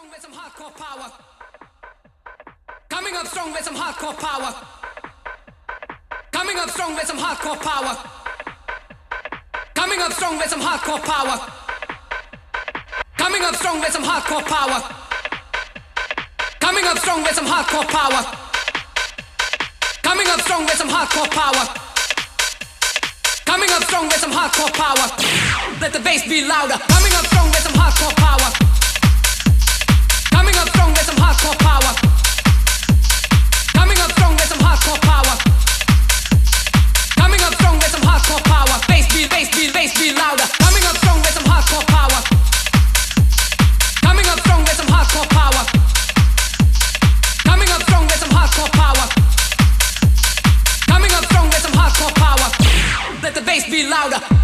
strong with some hardcore power. Coming up strong with some hardcore power. Coming up strong with some hardcore power. Coming up strong with some hardcore power. Coming up strong with some hardcore power. Coming up strong with some hardcore power. Coming up strong with some hardcore power. Coming up strong with some hardcore power. Let the bass be louder. Coming up strong with some hardcore power. Louder.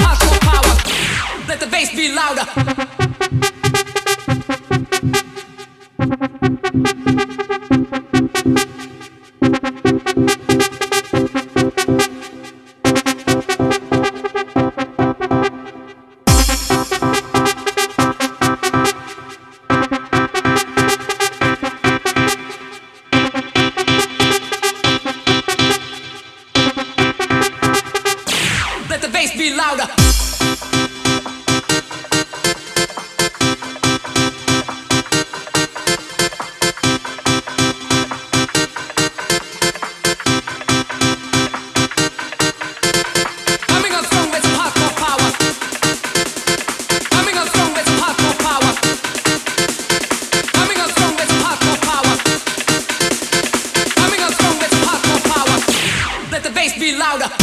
Possible power. Let the bass be louder. be louder.